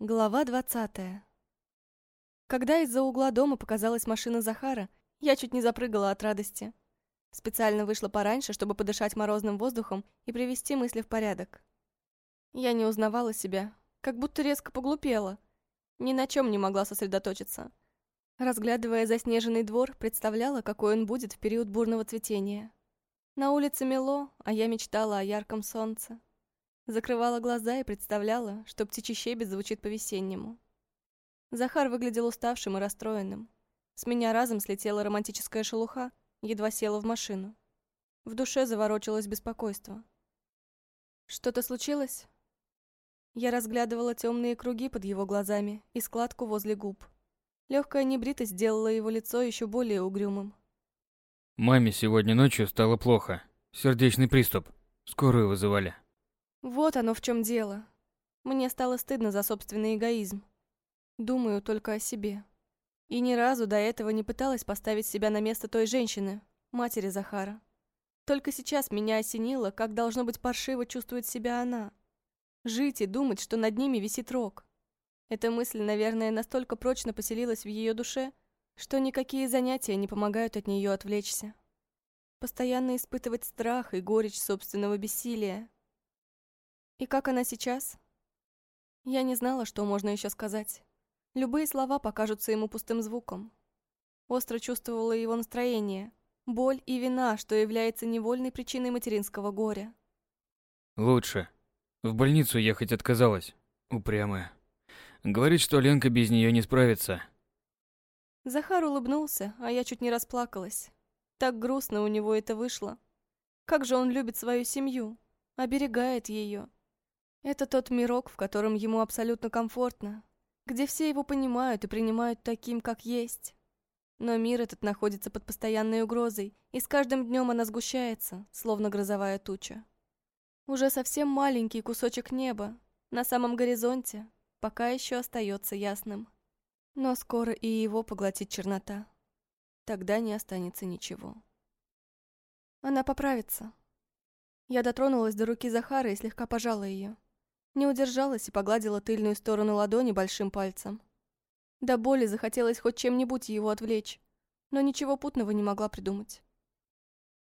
Глава двадцатая. Когда из-за угла дома показалась машина Захара, я чуть не запрыгала от радости. Специально вышла пораньше, чтобы подышать морозным воздухом и привести мысли в порядок. Я не узнавала себя, как будто резко поглупела. Ни на чем не могла сосредоточиться. Разглядывая заснеженный двор, представляла, какой он будет в период бурного цветения. На улице мело, а я мечтала о ярком солнце. Закрывала глаза и представляла, что птичий щебет звучит по-весеннему. Захар выглядел уставшим и расстроенным. С меня разом слетела романтическая шелуха, едва села в машину. В душе заворочилось беспокойство. Что-то случилось? Я разглядывала темные круги под его глазами и складку возле губ. Легкая небритость сделала его лицо еще более угрюмым. Маме сегодня ночью стало плохо. Сердечный приступ. Скорую вызывали. Вот оно в чем дело. Мне стало стыдно за собственный эгоизм. Думаю только о себе. И ни разу до этого не пыталась поставить себя на место той женщины, матери Захара. Только сейчас меня осенило, как должно быть паршиво чувствует себя она. Жить и думать, что над ними висит рог. Эта мысль, наверное, настолько прочно поселилась в ее душе, что никакие занятия не помогают от нее отвлечься. Постоянно испытывать страх и горечь собственного бессилия, и как она сейчас? Я не знала, что можно еще сказать. Любые слова покажутся ему пустым звуком. Остро чувствовала его настроение, боль и вина, что является невольной причиной материнского горя. Лучше. В больницу ехать отказалась. Упрямая. Говорит, что Ленка без нее не справится. Захар улыбнулся, а я чуть не расплакалась. Так грустно у него это вышло. Как же он любит свою семью, оберегает ее. Это тот мирок, в котором ему абсолютно комфортно, где все его понимают и принимают таким, как есть. Но мир этот находится под постоянной угрозой, и с каждым днем она сгущается, словно грозовая туча. Уже совсем маленький кусочек неба на самом горизонте пока еще остается ясным. Но скоро и его поглотит чернота. Тогда не останется ничего. Она поправится. Я дотронулась до руки Захара и слегка пожала ее. Не удержалась и погладила тыльную сторону ладони большим пальцем. До боли захотелось хоть чем-нибудь его отвлечь, но ничего путного не могла придумать.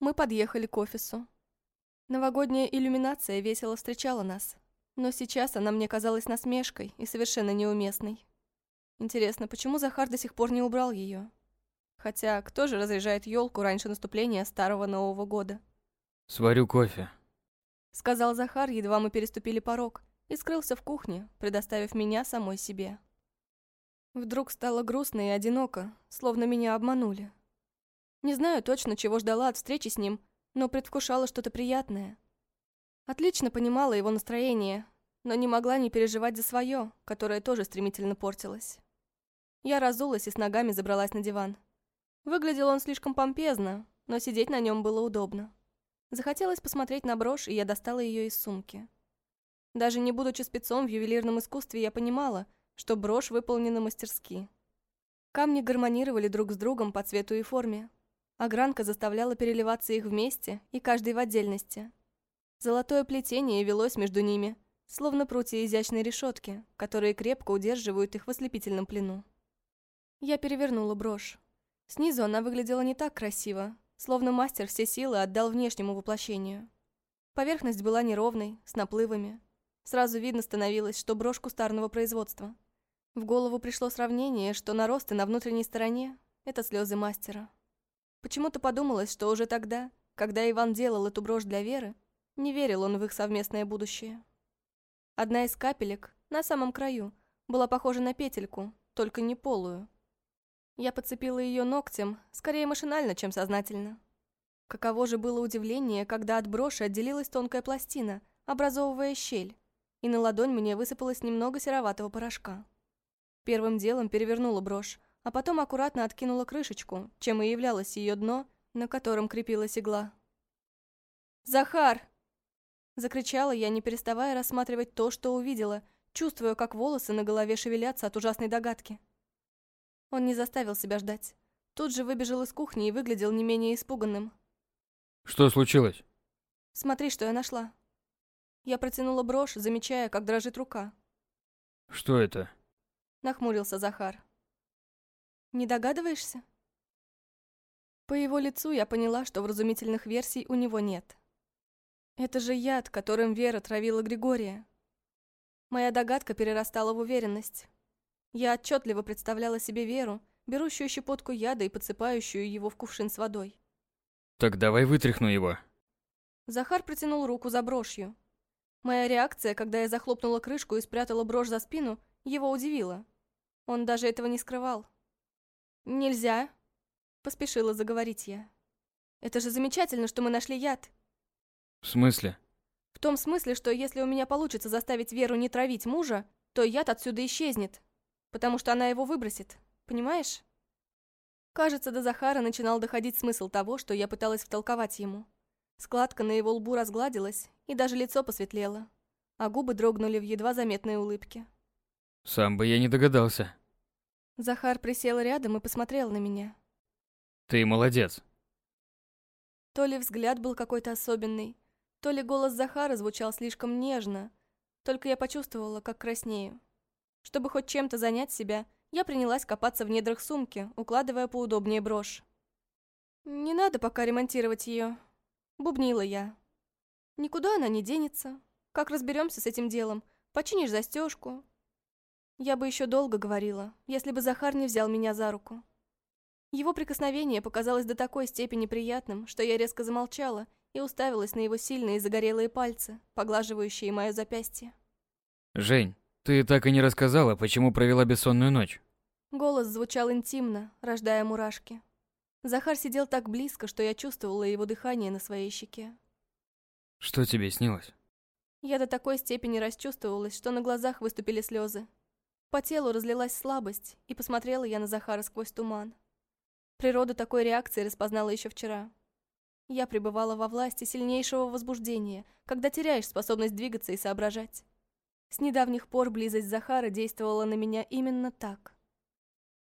Мы подъехали к офису. Новогодняя иллюминация весело встречала нас, но сейчас она мне казалась насмешкой и совершенно неуместной. Интересно, почему Захар до сих пор не убрал ее? Хотя, кто же разряжает елку раньше наступления Старого Нового года? «Сварю кофе», — сказал Захар, едва мы переступили порог, и скрылся в кухне, предоставив меня самой себе. Вдруг стало грустно и одиноко, словно меня обманули. Не знаю точно, чего ждала от встречи с ним, но предвкушала что-то приятное. Отлично понимала его настроение, но не могла не переживать за свое, которое тоже стремительно портилось. Я разулась и с ногами забралась на диван. Выглядел он слишком помпезно, но сидеть на нем было удобно. Захотелось посмотреть на брошь, и я достала ее из сумки. Даже не будучи спецом в ювелирном искусстве, я понимала, что брошь выполнена мастерски. Камни гармонировали друг с другом по цвету и форме. Огранка заставляла переливаться их вместе и каждый в отдельности. Золотое плетение велось между ними, словно прутья изящной решетки, которые крепко удерживают их в ослепительном плену. Я перевернула брошь. Снизу она выглядела не так красиво, словно мастер все силы отдал внешнему воплощению. Поверхность была неровной, с наплывами, Сразу видно становилось, что брошь кустарного производства. В голову пришло сравнение, что наросты на внутренней стороне – это слезы мастера. Почему-то подумалось, что уже тогда, когда Иван делал эту брошь для Веры, не верил он в их совместное будущее. Одна из капелек, на самом краю, была похожа на петельку, только не полую. Я подцепила ее ногтем, скорее машинально, чем сознательно. Каково же было удивление, когда от броши отделилась тонкая пластина, образовывая щель и на ладонь мне высыпалось немного сероватого порошка. Первым делом перевернула брошь, а потом аккуратно откинула крышечку, чем и являлось ее дно, на котором крепилась игла. «Захар!» Закричала я, не переставая рассматривать то, что увидела, чувствуя, как волосы на голове шевелятся от ужасной догадки. Он не заставил себя ждать. Тут же выбежал из кухни и выглядел не менее испуганным. «Что случилось?» «Смотри, что я нашла». Я протянула брошь, замечая, как дрожит рука. Что это? Нахмурился Захар. Не догадываешься? По его лицу я поняла, что вразумительных версий у него нет. Это же яд, которым Вера травила Григория. Моя догадка перерастала в уверенность. Я отчетливо представляла себе Веру, берущую щепотку яда и подсыпающую его в кувшин с водой. Так давай вытряхну его. Захар протянул руку за брошью. Моя реакция, когда я захлопнула крышку и спрятала брошь за спину, его удивила. Он даже этого не скрывал. «Нельзя», — поспешила заговорить я. «Это же замечательно, что мы нашли яд». В смысле? В том смысле, что если у меня получится заставить Веру не травить мужа, то яд отсюда исчезнет, потому что она его выбросит, понимаешь? Кажется, до Захара начинал доходить смысл того, что я пыталась втолковать ему. Складка на его лбу разгладилась, и даже лицо посветлело, а губы дрогнули в едва заметной улыбке. Сам бы я не догадался. Захар присел рядом и посмотрел на меня. Ты молодец. То ли взгляд был какой-то особенный, то ли голос Захара звучал слишком нежно, только я почувствовала, как краснею. Чтобы хоть чем-то занять себя, я принялась копаться в недрах сумки, укладывая поудобнее брошь. «Не надо пока ремонтировать ее», — бубнила я. «Никуда она не денется. Как разберемся с этим делом? Починишь застежку, я бы еще долго говорила, если бы Захар не взял меня за руку. Его прикосновение показалось до такой степени приятным, что я резко замолчала и уставилась на его сильные загорелые пальцы, поглаживающие мое запястье. «Жень, ты так и не рассказала, почему провела бессонную ночь?» Голос звучал интимно, рождая мурашки. Захар сидел так близко, что я чувствовала его дыхание на своей щеке. «Что тебе снилось?» Я до такой степени расчувствовалась, что на глазах выступили слезы. По телу разлилась слабость, и посмотрела я на Захара сквозь туман. Природу такой реакции распознала еще вчера. Я пребывала во власти сильнейшего возбуждения, когда теряешь способность двигаться и соображать. С недавних пор близость Захара действовала на меня именно так.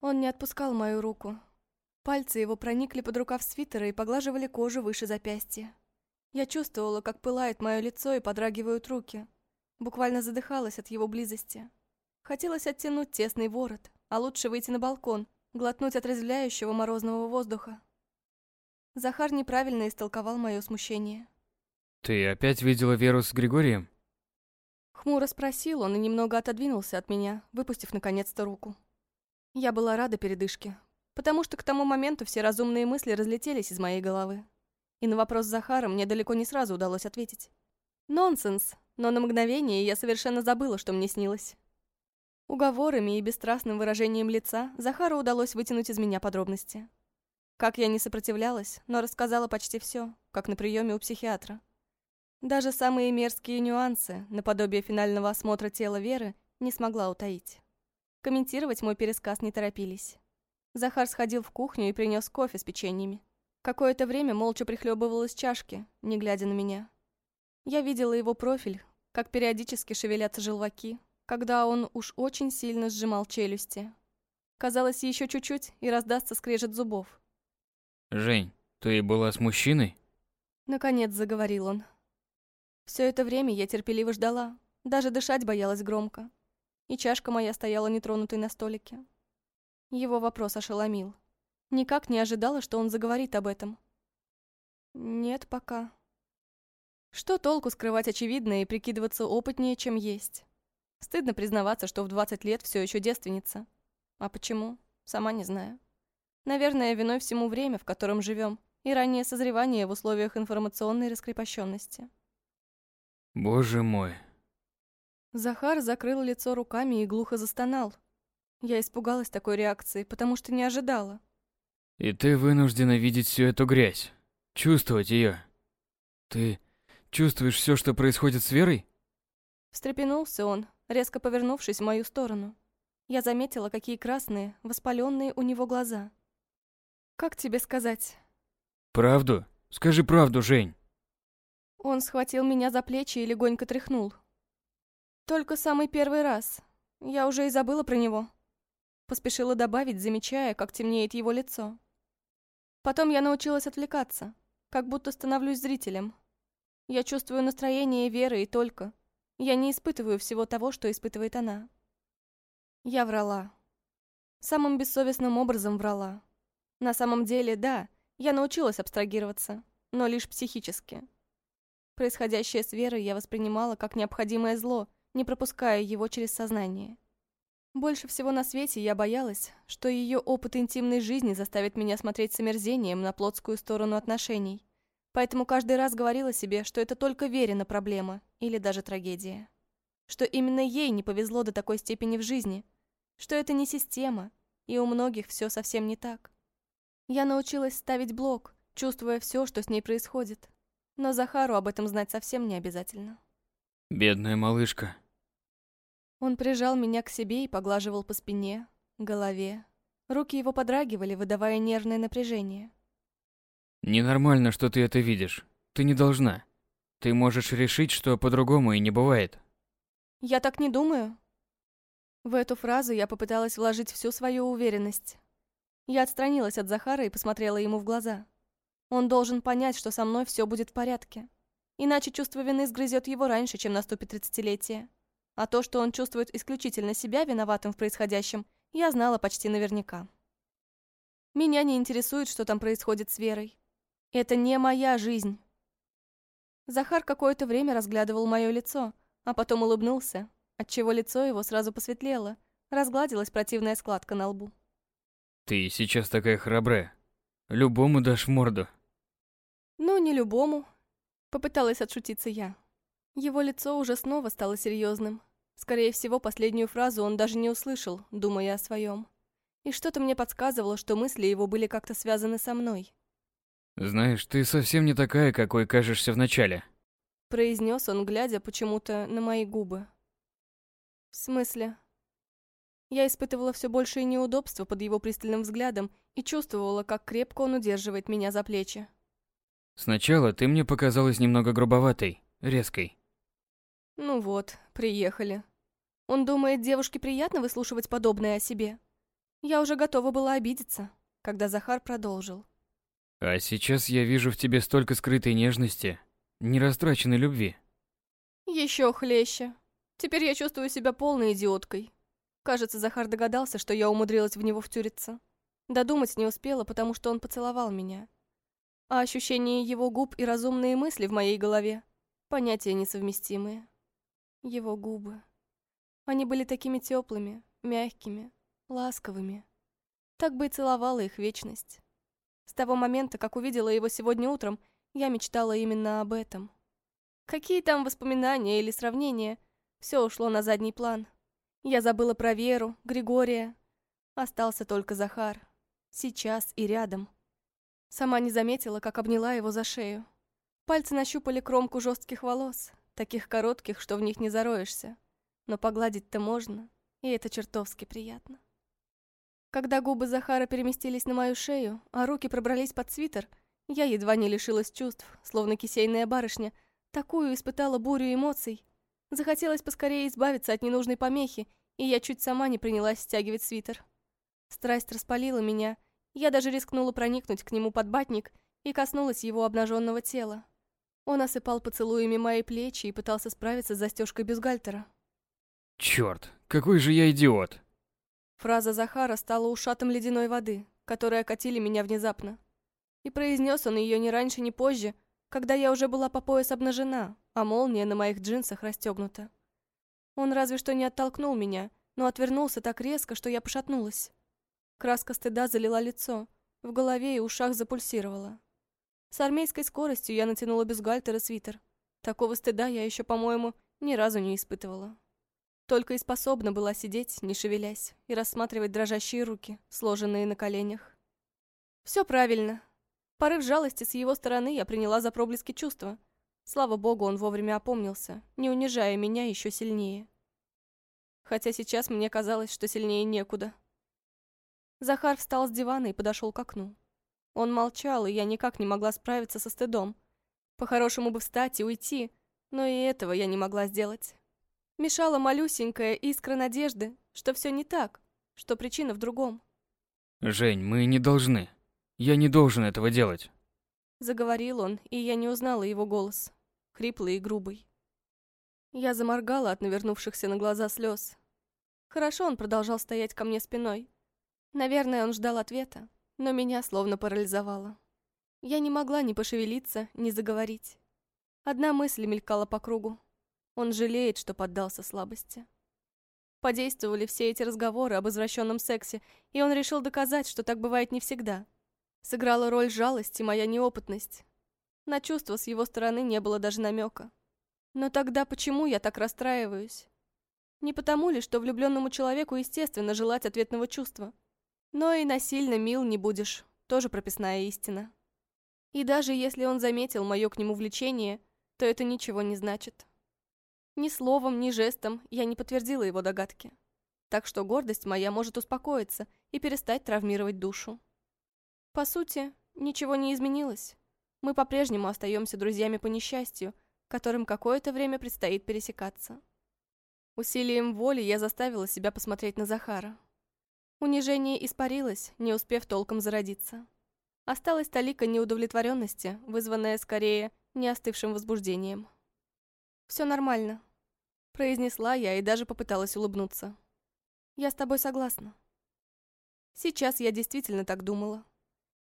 Он не отпускал мою руку. Пальцы его проникли под рукав свитера и поглаживали кожу выше запястья. Я чувствовала, как пылает мое лицо и подрагивают руки. Буквально задыхалась от его близости. Хотелось оттянуть тесный ворот, а лучше выйти на балкон, глотнуть отрезвляющего морозного воздуха. Захар неправильно истолковал мое смущение. «Ты опять видела Веру с Григорием?» Хмуро спросил он и немного отодвинулся от меня, выпустив наконец-то руку. Я была рада передышке, потому что к тому моменту все разумные мысли разлетелись из моей головы. И на вопрос Захара мне далеко не сразу удалось ответить. Нонсенс, но на мгновение я совершенно забыла, что мне снилось. Уговорами и бесстрастным выражением лица Захару удалось вытянуть из меня подробности. Как я не сопротивлялась, но рассказала почти все, как на приеме у психиатра. Даже самые мерзкие нюансы, наподобие финального осмотра тела Веры, не смогла утаить. Комментировать мой пересказ не торопились. Захар сходил в кухню и принес кофе с печеньями. Какое-то время молча прихлебывал из чашки, не глядя на меня. Я видела его профиль, как периодически шевелятся желваки, когда он уж очень сильно сжимал челюсти. Казалось, еще чуть-чуть, и раздастся скрежет зубов. «Жень, ты была с мужчиной?» Наконец заговорил он. Все это время я терпеливо ждала, даже дышать боялась громко. И чашка моя стояла нетронутой на столике. Его вопрос ошеломил. Никак не ожидала, что он заговорит об этом. Нет, пока. Что толку скрывать очевидное и прикидываться опытнее, чем есть? Стыдно признаваться, что в 20 лет все еще девственница. А почему? Сама не знаю. Наверное, виной всему время, в котором живем, и раннее созревание в условиях информационной раскрепощенности. Боже мой. Захар закрыл лицо руками и глухо застонал. Я испугалась такой реакции, потому что не ожидала. И ты вынуждена видеть всю эту грязь, чувствовать ее. Ты чувствуешь все, что происходит с Верой? Встрепенулся он, резко повернувшись в мою сторону. Я заметила, какие красные, воспаленные у него глаза. «Как тебе сказать?» «Правду? Скажи правду, Жень!» Он схватил меня за плечи и легонько тряхнул. «Только самый первый раз. Я уже и забыла про него». Поспешила добавить, замечая, как темнеет его лицо. Потом я научилась отвлекаться, как будто становлюсь зрителем. Я чувствую настроение Веры и только. Я не испытываю всего того, что испытывает она. Я врала. Самым бессовестным образом врала. На самом деле, да, я научилась абстрагироваться, но лишь психически. Происходящее с Верой я воспринимала как необходимое зло, не пропуская его через сознание. Больше всего на свете я боялась, что ее опыт интимной жизни заставит меня смотреть с омерзением на плотскую сторону отношений. Поэтому каждый раз говорила себе, что это только Верина проблема или даже трагедия. Что именно ей не повезло до такой степени в жизни. Что это не система, и у многих все совсем не так. Я научилась ставить блок, чувствуя все, что с ней происходит. Но Захару об этом знать совсем не обязательно. Бедная малышка. Он прижал меня к себе и поглаживал по спине, голове. Руки его подрагивали, выдавая нервное напряжение. Ненормально, что ты это видишь. Ты не должна. Ты можешь решить, что по-другому и не бывает. Я так не думаю. В эту фразу я попыталась вложить всю свою уверенность. Я отстранилась от Захара и посмотрела ему в глаза. Он должен понять, что со мной все будет в порядке. Иначе чувство вины сгрызет его раньше, чем наступит тридцатилетие. А то, что он чувствует исключительно себя виноватым в происходящем, я знала почти наверняка. Меня не интересует, что там происходит с Верой. Это не моя жизнь. Захар какое-то время разглядывал мое лицо, а потом улыбнулся, отчего лицо его сразу посветлело, разгладилась противная складка на лбу. Ты сейчас такая храбрая. Любому дашь морду. Ну, не любому. Попыталась отшутиться я. Его лицо уже снова стало серьезным. Скорее всего, последнюю фразу он даже не услышал, думая о своем. И что-то мне подсказывало, что мысли его были как-то связаны со мной. «Знаешь, ты совсем не такая, какой кажешься вначале», — произнес он, глядя почему-то на мои губы. «В смысле?» Я испытывала все большее неудобство под его пристальным взглядом и чувствовала, как крепко он удерживает меня за плечи. «Сначала ты мне показалась немного грубоватой, резкой. Ну вот, приехали. Он думает, девушке приятно выслушивать подобное о себе. Я уже готова была обидеться, когда Захар продолжил. А сейчас я вижу в тебе столько скрытой нежности, нерастраченной любви. Еще хлеще. Теперь я чувствую себя полной идиоткой. Кажется, Захар догадался, что я умудрилась в него втюриться. Додумать не успела, потому что он поцеловал меня. А ощущение его губ и разумные мысли в моей голове — понятия несовместимые. Его губы. Они были такими теплыми, мягкими, ласковыми. Так бы и целовала их вечность. С того момента, как увидела его сегодня утром, я мечтала именно об этом. Какие там воспоминания или сравнения? Все ушло на задний план. Я забыла про Веру, Григория. Остался только Захар. Сейчас и рядом. Сама не заметила, как обняла его за шею. Пальцы нащупали кромку жестких волос, таких коротких, что в них не зароешься. Но погладить-то можно, и это чертовски приятно. Когда губы Захара переместились на мою шею, а руки пробрались под свитер, я едва не лишилась чувств, словно кисейная барышня, такую испытала бурю эмоций. Захотелось поскорее избавиться от ненужной помехи, и я чуть сама не принялась стягивать свитер. Страсть распалила меня, я даже рискнула проникнуть к нему под батник и коснулась его обнаженного тела. Он осыпал поцелуями мои плечи и пытался справиться с застежкой бюстгальтера. Черт, какой же я идиот! Фраза Захара стала ушатом ледяной воды, которые окатили меня внезапно. И произнес он ее не раньше, ни позже, когда я уже была по пояс обнажена, а молния на моих джинсах расстегнута. Он разве что не оттолкнул меня, но отвернулся так резко, что я пошатнулась. Краска стыда залила лицо, в голове и ушах запульсировала. С армейской скоростью я натянула бюстгальтер и свитер. Такого стыда я еще, по-моему, ни разу не испытывала. Только и способна была сидеть, не шевелясь, и рассматривать дрожащие руки, сложенные на коленях. Все правильно. Порыв жалости с его стороны я приняла за проблески чувства. Слава богу, он вовремя опомнился, не унижая меня еще сильнее. Хотя сейчас мне казалось, что сильнее некуда. Захар встал с дивана и подошел к окну. Он молчал, и я никак не могла справиться со стыдом. По-хорошему бы встать и уйти, но и этого я не могла сделать. Мешала малюсенькая искра надежды, что все не так, что причина в другом. «Жень, мы не должны. Я не должен этого делать». Заговорил он, и я не узнала его голос, хриплый и грубый. Я заморгала от навернувшихся на глаза слез. Хорошо он продолжал стоять ко мне спиной. Наверное, он ждал ответа, но меня словно парализовало. Я не могла ни пошевелиться, ни заговорить. Одна мысль мелькала по кругу. Он жалеет, что поддался слабости. Подействовали все эти разговоры об извращенном сексе, и он решил доказать, что так бывает не всегда. Сыграла роль жалости моя неопытность. На чувства с его стороны не было даже намека. Но тогда почему я так расстраиваюсь? Не потому ли, что влюбленному человеку естественно желать ответного чувства? Но и насильно мил не будешь, тоже прописная истина. И даже если он заметил мое к нему влечение, то это ничего не значит. Ни словом, ни жестом я не подтвердила его догадки. Так что гордость моя может успокоиться и перестать травмировать душу. По сути, ничего не изменилось. Мы по-прежнему остаемся друзьями по несчастью, которым какое-то время предстоит пересекаться. Усилием воли я заставила себя посмотреть на Захара. Унижение испарилось, не успев толком зародиться. Осталась талика неудовлетворенности, вызванная скорее не остывшим возбуждением. «Все нормально», произнесла я и даже попыталась улыбнуться. «Я с тобой согласна». Сейчас я действительно так думала.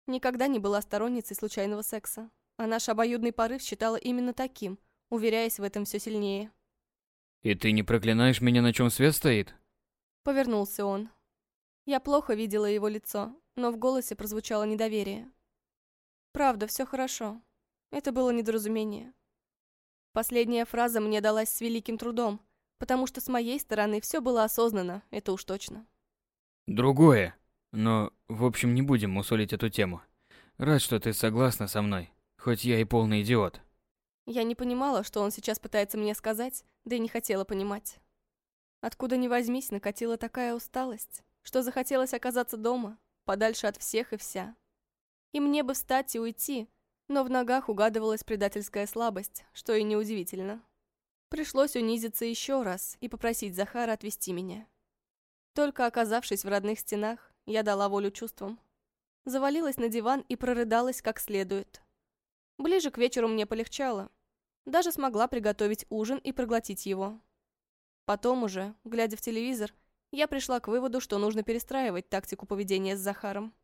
Никогда не была сторонницей случайного секса, а наш обоюдный порыв считала именно таким, уверяясь в этом все сильнее. «И ты не проклинаешь меня, на чем свет стоит?» Повернулся он. Я плохо видела его лицо, но в голосе прозвучало недоверие. «Правда, все хорошо. Это было недоразумение. Последняя фраза мне далась с великим трудом, потому что с моей стороны все было осознанно, это уж точно. Другое. Но, в общем, не будем мусолить эту тему. Рад, что ты согласна со мной, хоть я и полный идиот. Я не понимала, что он сейчас пытается мне сказать, да и не хотела понимать. Откуда ни возьмись, накатила такая усталость, что захотелось оказаться дома, подальше от всех и вся. И мне бы встать и уйти, но в ногах угадывалась предательская слабость, что и неудивительно. Пришлось унизиться еще раз и попросить Захара отвезти меня. Только оказавшись в родных стенах, я дала волю чувствам. Завалилась на диван и прорыдалась как следует. Ближе к вечеру мне полегчало. Даже смогла приготовить ужин и проглотить его. Потом уже, глядя в телевизор, я пришла к выводу, что нужно перестраивать тактику поведения с Захаром.